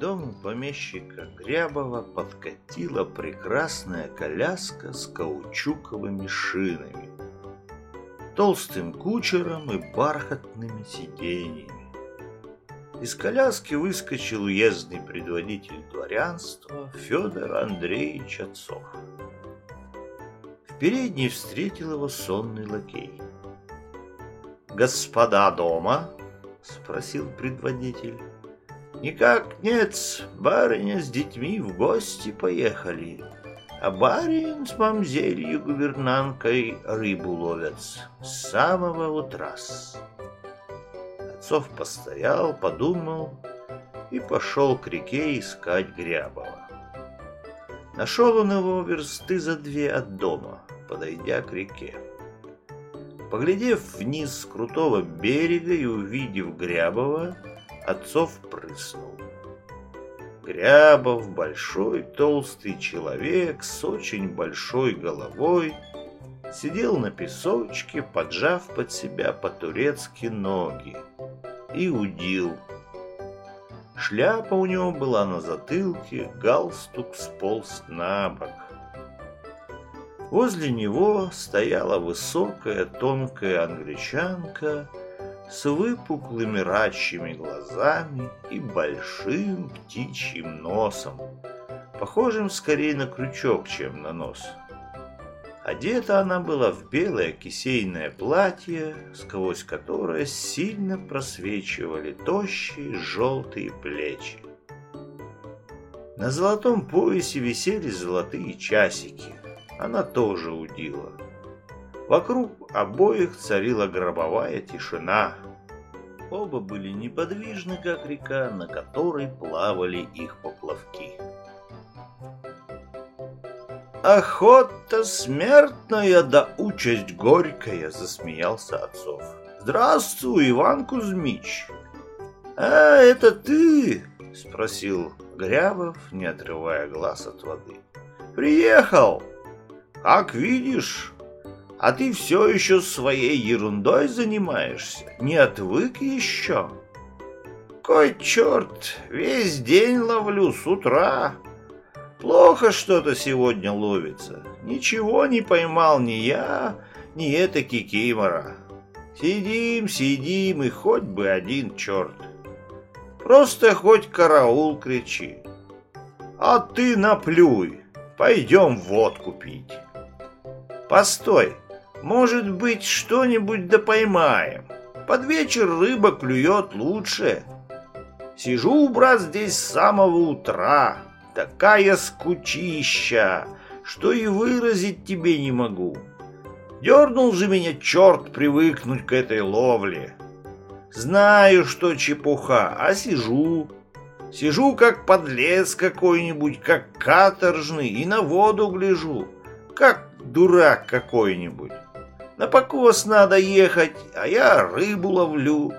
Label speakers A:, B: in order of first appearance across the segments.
A: дому помещика Грябова подкатила прекрасная коляска с каучуковыми шинами, толстым кучером и бархатными сиденьями. Из коляски выскочил уездный предводитель дворянства Федор Андреевич Отцов. В передней встретил его сонный лакей. «Господа дома?» — спросил предводитель. «Никак нет, барыня с детьми в гости поехали, а барин с мамзелью гувернанкой рыбу ловят с самого утра». Отцов постоял, подумал и пошел к реке искать Грябова. Нашел он его версты за две от дома, подойдя к реке. Поглядев вниз с крутого берега и увидев Грябова, Отцов прыснул. Грябов, большой толстый человек с очень большой головой, сидел на песочке, поджав под себя по-турецки ноги, и удил. Шляпа у него была на затылке, галстук сполз на бок. Возле него стояла высокая тонкая англичанка с выпуклыми рачьими глазами и большим птичьим носом, похожим скорее на крючок, чем на нос. Одета она была в белое кисейное платье, сквозь которое сильно просвечивали тощие желтые плечи. На золотом поясе висели золотые часики. Она тоже удила. Вокруг обоих царила гробовая тишина. Оба были неподвижны, как река, на которой плавали их поплавки. «Охота смертная, да участь горькая!» — засмеялся Отцов. «Здравствуй, Иван Кузьмич!» «А, это ты?» — спросил Грябов, не отрывая глаз от воды. «Приехал! Как видишь, а ты все еще своей ерундой занимаешься? Не отвык еще?» «Кой черт, весь день ловлю с утра!» Плохо что-то сегодня ловится. Ничего не поймал ни я, ни эта кикимора. Сидим, сидим, и хоть бы один черт. Просто хоть караул кричи. А ты наплюй, пойдем водку пить. Постой, может быть, что-нибудь да поймаем. Под вечер рыба клюет лучше. Сижу, брат, здесь с самого утра, такая скучища, что и выразить тебе не могу. Дернул же меня черт привыкнуть к этой ловле. Знаю, что чепуха, а сижу. Сижу, как подлец какой-нибудь, как каторжный, и на воду гляжу, как дурак какой-нибудь. На покос надо ехать, а я рыбу ловлю.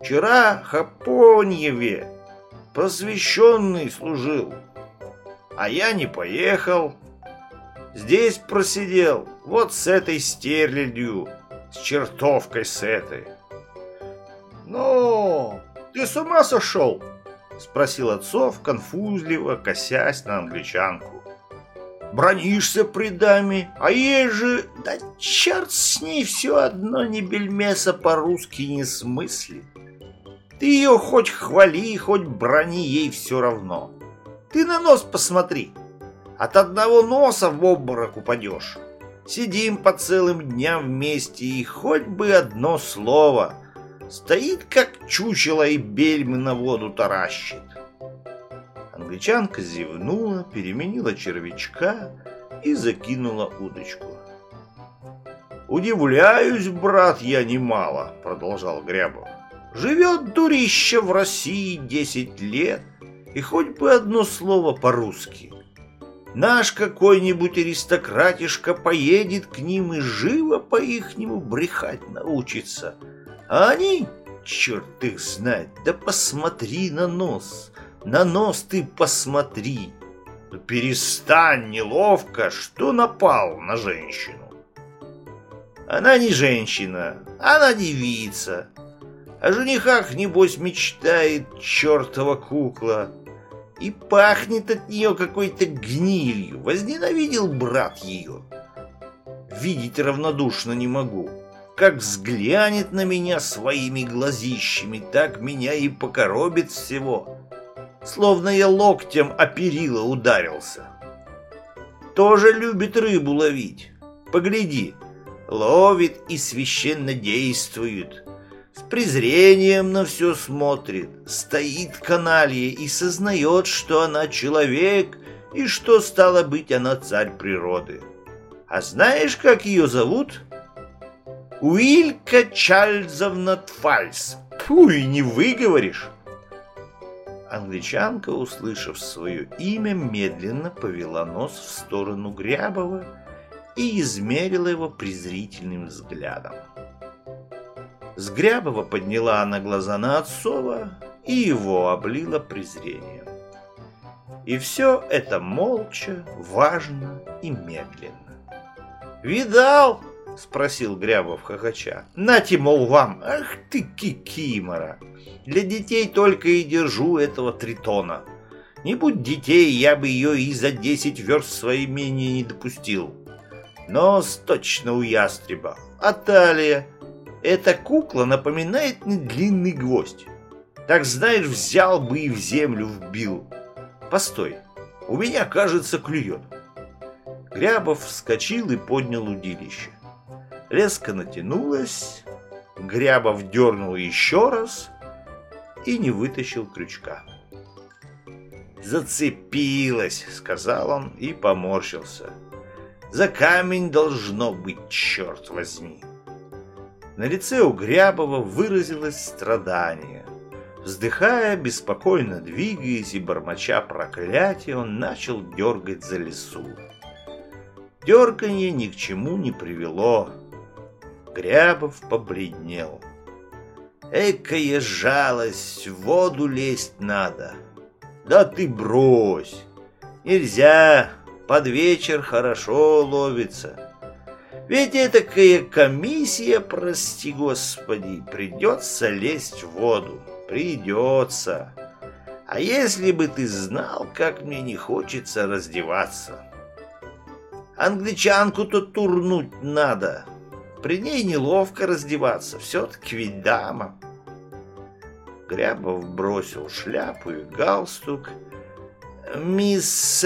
A: Вчера Хапоньеве посвященный служил а я не поехал. Здесь просидел, вот с этой стерлядью, с чертовкой с этой. «Ну, ты с ума сошел?» — спросил отцов, конфузливо, косясь на англичанку. «Бронишься при даме, а ей же... Да черт с ней, все одно ни бельмеса по-русски не смыслит. Ты ее хоть хвали, хоть брони, ей все равно. Ты на нос посмотри. От одного носа в обморок упадешь. Сидим по целым дням вместе, и хоть бы одно слово. Стоит, как чучело, и бельмы на воду таращит. Англичанка зевнула, переменила червячка и закинула удочку. «Удивляюсь, брат, я немало», — продолжал Грябов. «Живет дурище в России десять лет, и хоть бы одно слово по-русски. Наш какой-нибудь аристократишка поедет к ним и живо по-ихнему брехать научится. А они, черт их знает, да посмотри на нос, на нос ты посмотри. Перестань неловко, что напал на женщину. Она не женщина, она девица. О женихах, небось, мечтает чертова кукла. И пахнет от нее какой-то гнилью. Возненавидел брат ее. Видеть равнодушно не могу. Как взглянет на меня своими глазищами, так меня и покоробит всего. Словно я локтем о перила ударился. Тоже любит рыбу ловить. Погляди, ловит и священно действует. С презрением на все смотрит, стоит каналье и сознает, что она человек и что, стало быть, она царь природы. А знаешь, как ее зовут? Уилька Чарльзовна Тфальс. Фу, и не выговоришь. Англичанка, услышав свое имя, медленно повела нос в сторону Грябова и измерила его презрительным взглядом. С Грябова подняла она глаза на Отцова и его облила презрением. И все это молча, важно и медленно. «Видал?» — спросил Грябов хохоча. «Нате, мол, вам! Ах ты, кикимора! Для детей только и держу этого тритона. Не будь детей, я бы ее и за десять верст своей менее не допустил. Нос точно у ястреба, а талия эта кукла напоминает мне длинный гвоздь. Так, знаешь, взял бы и в землю вбил. Постой, у меня, кажется, клюет. Грябов вскочил и поднял удилище. Леска натянулась, Грябов дернул еще раз и не вытащил крючка. «Зацепилась», — сказал он и поморщился. «За камень должно быть, черт возьми». На лице у Грябова выразилось страдание. Вздыхая, беспокойно двигаясь и бормоча проклятие, он начал дергать за лесу. Дерганье ни к чему не привело. Грябов побледнел. Экая жалость, в воду лезть надо. Да ты брось. Нельзя, под вечер хорошо ловится. Ведь этакая комиссия, прости господи, придется лезть в воду. Придется. А если бы ты знал, как мне не хочется раздеваться. Англичанку-то турнуть надо. При ней неловко раздеваться, все-таки ведь дама. Грябов бросил шляпу и галстук, «Мисс...»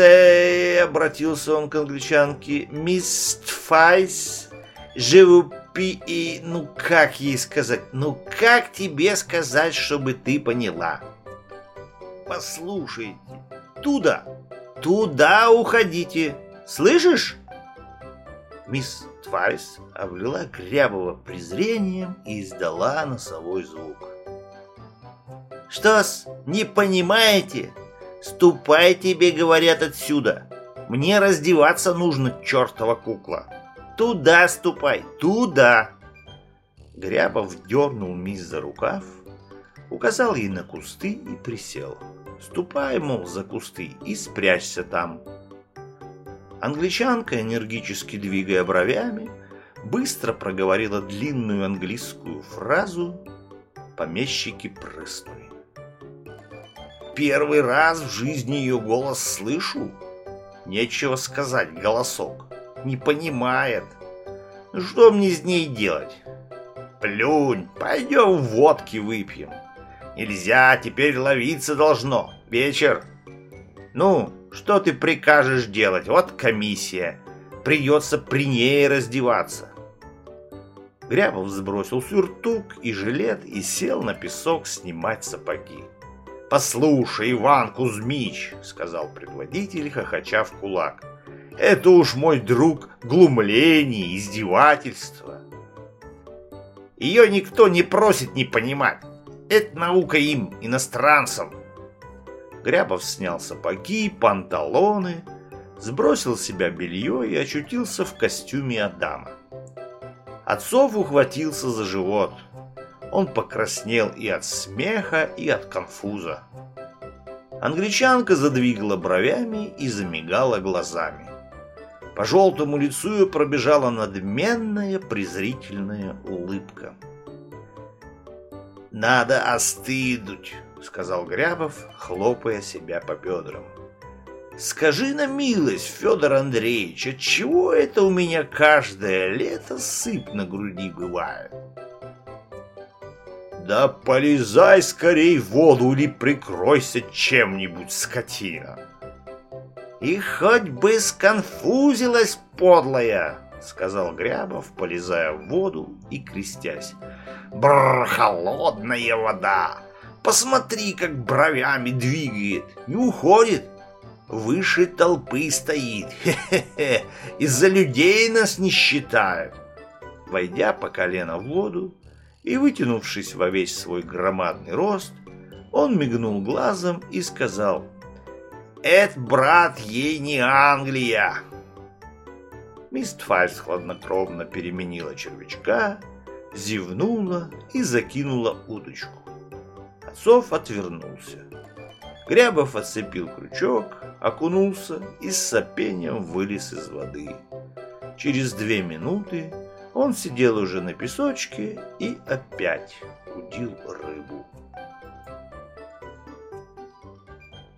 A: обратился он к англичанке. «Мисс Файс, живупи и... Ну, как ей сказать? Ну, как тебе сказать, чтобы ты поняла?» «Послушайте, туда, туда уходите, слышишь?» Мисс Твайс облила Грябова презрением и издала носовой звук. «Что-с, не понимаете?» «Ступай, тебе говорят отсюда! Мне раздеваться нужно, чертова кукла! Туда ступай, туда!» Грябов дернул мисс за рукав, указал ей на кусты и присел. «Ступай, мол, за кусты и спрячься там!» Англичанка, энергически двигая бровями, быстро проговорила длинную английскую фразу «Помещики прыснули» первый раз в жизни ее голос слышу. Нечего сказать, голосок. Не понимает. Что мне с ней делать? Плюнь, пойдем водки выпьем. Нельзя, теперь ловиться должно. Вечер. Ну, что ты прикажешь делать? Вот комиссия. Придется при ней раздеваться. Грябов сбросил сюртук и жилет и сел на песок снимать сапоги. «Послушай, Иван Кузьмич», — сказал предводитель, хохоча в кулак, — «это уж мой друг глумление, издевательство. Ее никто не просит не понимать. Это наука им, иностранцам». Грябов снял сапоги, панталоны, сбросил с себя белье и очутился в костюме Адама. Отцов ухватился за живот — он покраснел и от смеха, и от конфуза. Англичанка задвигала бровями и замигала глазами. По желтому лицу пробежала надменная презрительная улыбка. «Надо остыдуть», — сказал Грябов, хлопая себя по бедрам. «Скажи на милость, Федор Андреевич, отчего это у меня каждое лето сыпь на груди бывает?» «Да полезай скорей в воду или прикройся чем-нибудь, скотина!» «И хоть бы сконфузилась, подлая!» — сказал Грябов, полезая в воду и крестясь. «Бррр, холодная вода! Посмотри, как бровями двигает, не уходит. Выше толпы стоит, хе-хе-хе, из-за людей нас не считают. Войдя по колено в воду и вытянувшись во весь свой громадный рост, он мигнул глазом и сказал, «Это, брат, ей не Англия!» Мистфальс хладнокровно переменила червячка, зевнула и закинула удочку. Отцов отвернулся. Грябов отцепил крючок, окунулся и с сопением вылез из воды. Через две минуты он сидел уже на песочке и опять удил рыбу.